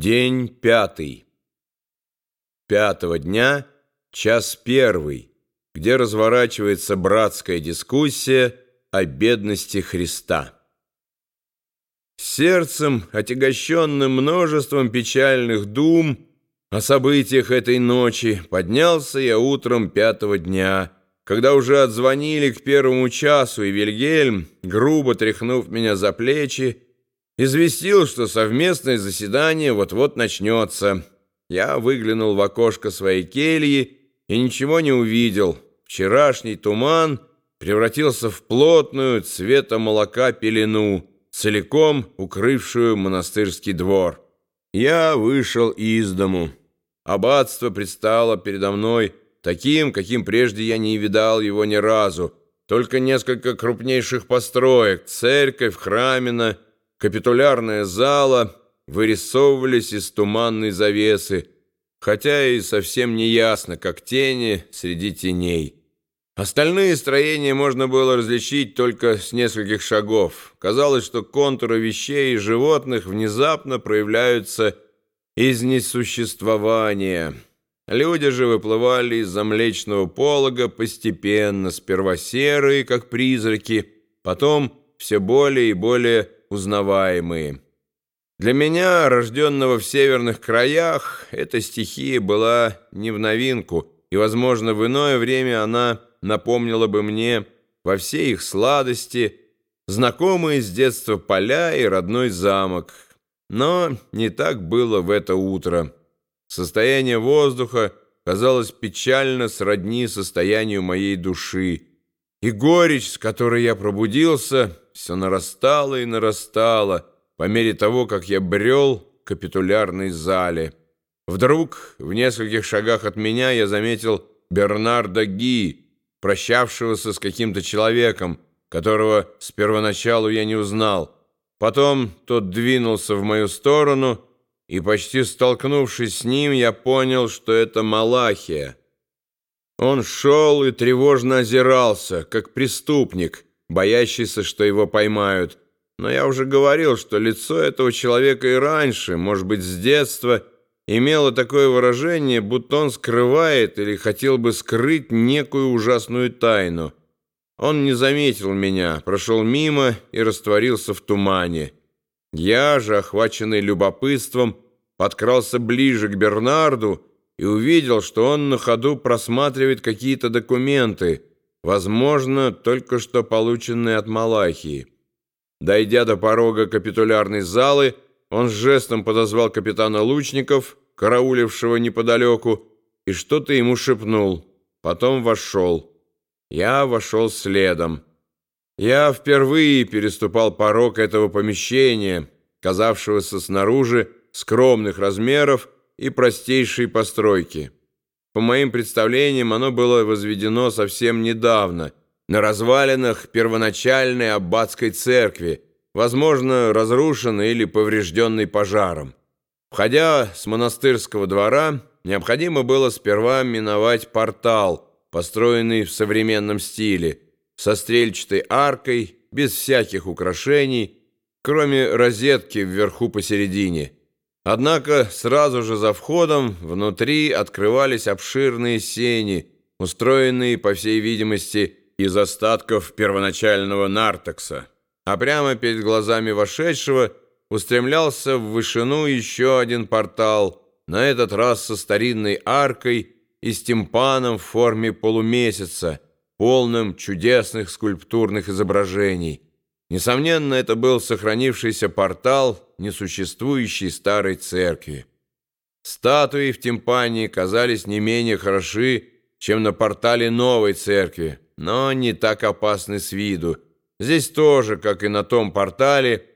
День пятый. Пятого дня, час первый, где разворачивается братская дискуссия о бедности Христа. Сердцем, отягощенным множеством печальных дум о событиях этой ночи, поднялся я утром пятого дня, когда уже отзвонили к первому часу, и Вильгельм, грубо тряхнув меня за плечи, известил, что совместное заседание вот-вот начнется. Я выглянул в окошко своей кельи и ничего не увидел. Вчерашний туман превратился в плотную цвета молока пелену, целиком укрывшую монастырский двор. Я вышел из дому. Аббатство предстало передо мной таким, каким прежде я не видал его ни разу. Только несколько крупнейших построек, церковь, храмина — капитулярная зала вырисовывались из туманной завесы, хотя и совсем не ясно, как тени среди теней. Остальные строения можно было различить только с нескольких шагов. Казалось, что контуры вещей и животных внезапно проявляются из несуществования. Люди же выплывали из-за млечного полога постепенно, сперва серые, как призраки, потом все более и более узнаваемые. Для меня, рожденного в северных краях, эта стихия была не в новинку, и, возможно, в иное время она напомнила бы мне во всей их сладости знакомые с детства поля и родной замок. Но не так было в это утро. Состояние воздуха казалось печально сродни состоянию моей души, и горечь, с которой я пробудился, все нарастала и нарастала по мере того, как я брел к капитулярной зале. Вдруг, в нескольких шагах от меня, я заметил Бернарда Ги, прощавшегося с каким-то человеком, которого с первоначалу я не узнал. Потом тот двинулся в мою сторону, и, почти столкнувшись с ним, я понял, что это Малахия. Он шел и тревожно озирался, как преступник — боящийся, что его поймают. Но я уже говорил, что лицо этого человека и раньше, может быть, с детства, имело такое выражение, будто он скрывает или хотел бы скрыть некую ужасную тайну. Он не заметил меня, прошел мимо и растворился в тумане. Я же, охваченный любопытством, подкрался ближе к Бернарду и увидел, что он на ходу просматривает какие-то документы — возможно, только что полученные от Малахии. Дойдя до порога капитулярной залы, он жестом подозвал капитана лучников, караулившего неподалеку, и что-то ему шепнул. Потом вошел. Я вошел следом. Я впервые переступал порог этого помещения, казавшегося снаружи скромных размеров и простейшей постройки. По моим представлениям, оно было возведено совсем недавно, на развалинах первоначальной аббатской церкви, возможно, разрушенной или поврежденной пожаром. Входя с монастырского двора, необходимо было сперва миновать портал, построенный в современном стиле, со стрельчатой аркой, без всяких украшений, кроме розетки вверху посередине – Однако сразу же за входом внутри открывались обширные сени, устроенные, по всей видимости, из остатков первоначального нартекса. А прямо перед глазами вошедшего устремлялся в вышину еще один портал, на этот раз со старинной аркой и с тимпаном в форме полумесяца, полным чудесных скульптурных изображений – Несомненно, это был сохранившийся портал несуществующей старой церкви. Статуи в тимпане казались не менее хороши, чем на портале новой церкви, но не так опасны с виду. Здесь тоже, как и на том портале,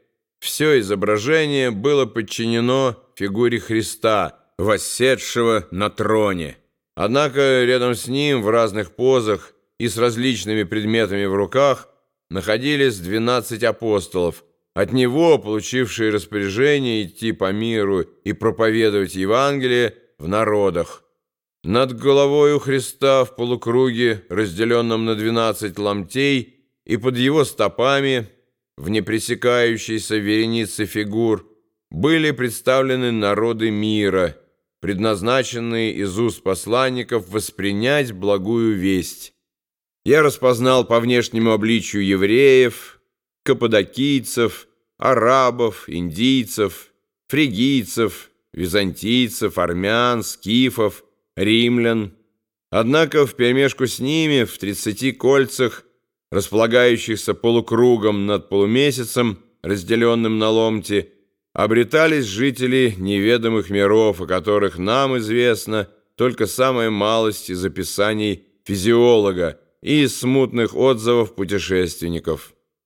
все изображение было подчинено фигуре Христа, восседшего на троне. Однако рядом с ним в разных позах и с различными предметами в руках находились двенадцать апостолов, от него получившие распоряжение идти по миру и проповедовать Евангелие в народах. Над головой у Христа в полукруге, разделенном на двенадцать ломтей, и под его стопами, в непресекающейся веренице фигур, были представлены народы мира, предназначенные из уст посланников воспринять благую весть. Я распознал по внешнему обличию евреев, каппадокийцев, арабов, индийцев, фригийцев, византийцев, армян, скифов, римлян. Однако вперемешку с ними в тридцати кольцах, располагающихся полукругом над полумесяцем, разделенным на ломти, обретались жители неведомых миров, о которых нам известно только самая малость из описаний физиолога и из смутных отзывов путешественников.